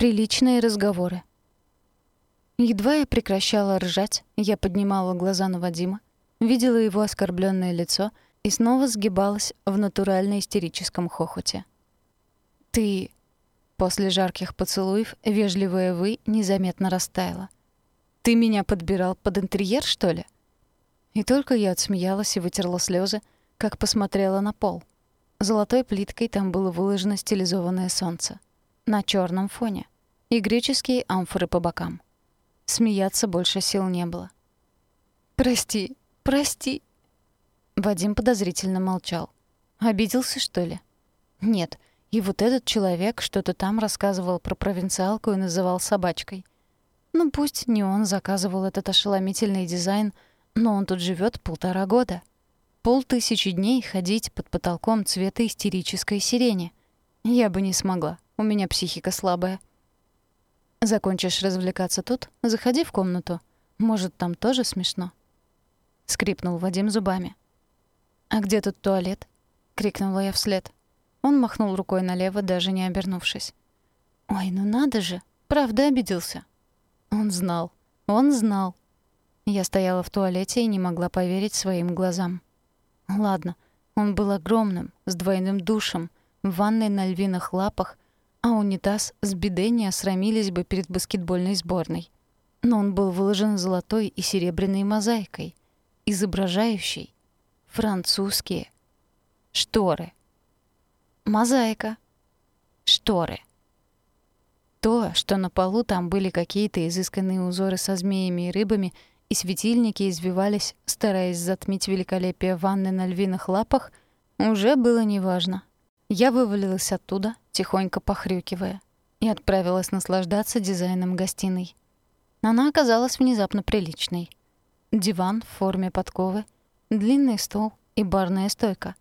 Приличные разговоры. Едва я прекращала ржать, я поднимала глаза на Вадима, видела его оскорбленное лицо и снова сгибалась в натурально истерическом хохоте. «Ты...» После жарких поцелуев вежливое «вы» незаметно растаяло. «Ты меня подбирал под интерьер, что ли?» И только я отсмеялась и вытерла слезы, как посмотрела на пол. Золотой плиткой там было выложено стилизованное солнце. На черном фоне. И греческие амфоры по бокам. Смеяться больше сил не было. «Прости, прости». Вадим подозрительно молчал. Обиделся, что ли? Нет. И вот этот человек что-то там рассказывал про провинциалку и называл собачкой. Ну пусть не он заказывал этот ошеломительный дизайн, но он тут живет полтора года. Полтысячи дней ходить под потолком цвета истерической сирени. Я бы не смогла, у меня психика слабая. Закончишь развлекаться тут, заходи в комнату. Может, там тоже смешно. Скрипнул Вадим зубами. А где тут туалет? крикнула я вслед. Он махнул рукой налево, даже не обернувшись. Ой, ну надо же, правда обиделся. Он знал. Он знал. Я стояла в туалете и не могла поверить своим глазам. Ладно, он был огромным, с двойным душем, в ванной на львиных лапах а унитаз с биде не осрамились бы перед баскетбольной сборной. Но он был выложен золотой и серебряной мозаикой, изображающей французские шторы. Мозаика. Шторы. То, что на полу там были какие-то изысканные узоры со змеями и рыбами, и светильники извивались, стараясь затмить великолепие ванны на львиных лапах, уже было неважно. Я вывалилась оттуда, тихонько похрюкивая, и отправилась наслаждаться дизайном гостиной. Она оказалась внезапно приличной. Диван в форме подковы, длинный стол и барная стойка.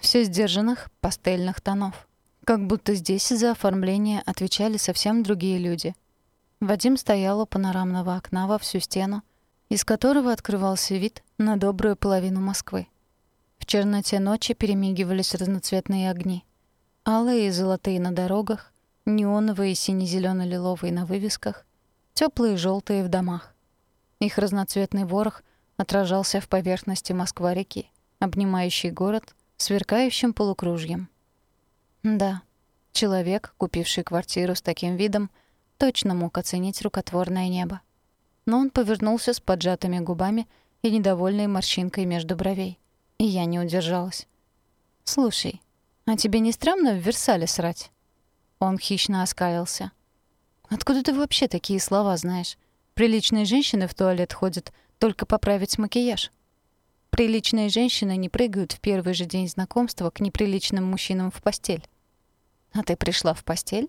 Все сдержанных пастельных тонов. Как будто здесь за оформление отвечали совсем другие люди. Вадим стоял у панорамного окна во всю стену, из которого открывался вид на добрую половину Москвы. В черноте ночи перемигивались разноцветные огни. Алые и золотые на дорогах, неоновые сине-зелено-лиловые на вывесках, теплые желтые в домах. Их разноцветный ворох отражался в поверхности Москва-реки, обнимающей город сверкающим полукружьем. Да, человек, купивший квартиру с таким видом, точно мог оценить рукотворное небо. Но он повернулся с поджатыми губами и недовольной морщинкой между бровей. И я не удержалась. «Слушай, «А тебе не странно в Версале срать?» Он хищно оскалился. «Откуда ты вообще такие слова знаешь? Приличные женщины в туалет ходят только поправить макияж. Приличные женщины не прыгают в первый же день знакомства к неприличным мужчинам в постель. А ты пришла в постель?»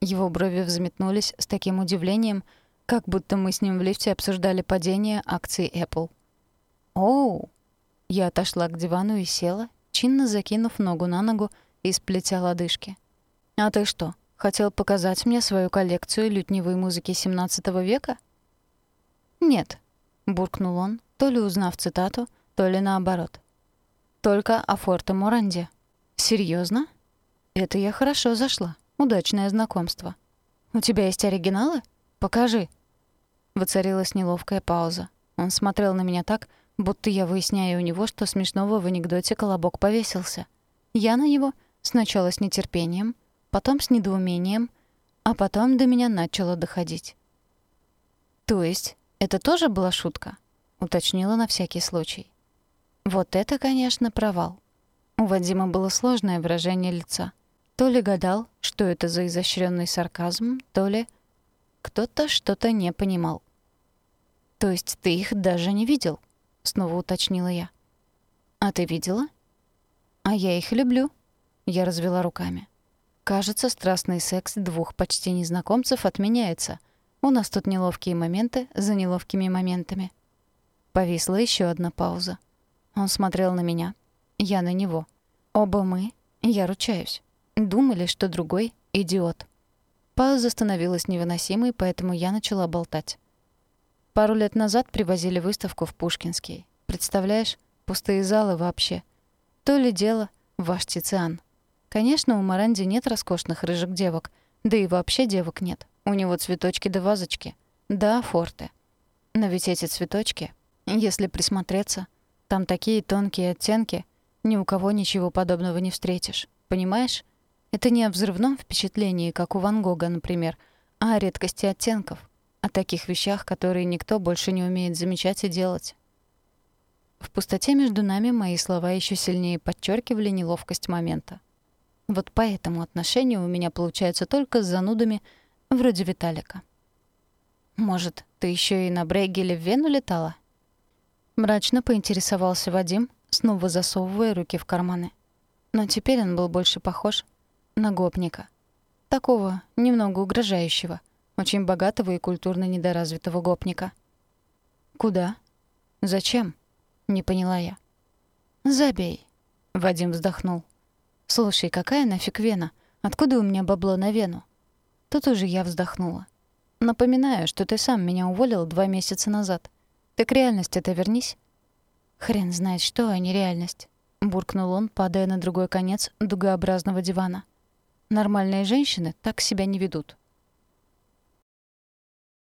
Его брови взметнулись с таким удивлением, как будто мы с ним в лифте обсуждали падение акций Apple. «Оу!» Я отошла к дивану и села, чинно закинув ногу на ногу и сплетя лодыжки. «А ты что, хотел показать мне свою коллекцию лютневой музыки XVII века?» «Нет», — буркнул он, то ли узнав цитату, то ли наоборот. «Только о Форте Моранде». «Серьёзно?» «Это я хорошо зашла. Удачное знакомство». «У тебя есть оригиналы? Покажи». Воцарилась неловкая пауза. Он смотрел на меня так, будто я выясняю у него, что смешного в анекдоте колобок повесился. Я на него сначала с нетерпением, потом с недоумением, а потом до меня начало доходить. «То есть это тоже была шутка?» — уточнила на всякий случай. Вот это, конечно, провал. У Вадима было сложное выражение лица. То ли гадал, что это за изощренный сарказм, то ли кто-то что-то не понимал. «То есть ты их даже не видел?» — снова уточнила я. «А ты видела?» «А я их люблю», — я развела руками. «Кажется, страстный секс двух почти незнакомцев отменяется. У нас тут неловкие моменты за неловкими моментами». Повисла еще одна пауза. Он смотрел на меня, я на него. Оба мы, я ручаюсь, думали, что другой — идиот. Пауза становилась невыносимой, поэтому я начала болтать. Пару лет назад привозили выставку в Пушкинский. Представляешь, пустые залы вообще. То ли дело ваш Тициан. Конечно, у Маранди нет роскошных рыжих девок, да и вообще девок нет. У него цветочки да вазочки. Да, форте. Но ведь эти цветочки, если присмотреться, там такие тонкие оттенки, ни у кого ничего подобного не встретишь. Понимаешь? Это не о взрывном впечатлении, как у Ван Гога, например, а о редкости оттенков, о таких вещах, которые никто больше не умеет замечать и делать. В пустоте между нами мои слова еще сильнее подчеркивали неловкость момента. Вот по этому отношению у меня получается только с занудами вроде Виталика. «Может, ты еще и на Брейгеле в Вену летала?» Мрачно поинтересовался Вадим, снова засовывая руки в карманы. Но теперь он был больше похож на гопника. Такого, немного угрожающего, очень богатого и культурно недоразвитого гопника. «Куда? Зачем?» — не поняла я. «Забей», — Вадим вздохнул. «Слушай, какая нафиг Вена? Откуда у меня бабло на Вену?» Тут уже я вздохнула. «Напоминаю, что ты сам меня уволил два месяца назад. Ты к реальности это вернись». «Хрен знает что, а не реальность», — буркнул он, падая на другой конец дугообразного дивана. «Нормальные женщины так себя не ведут».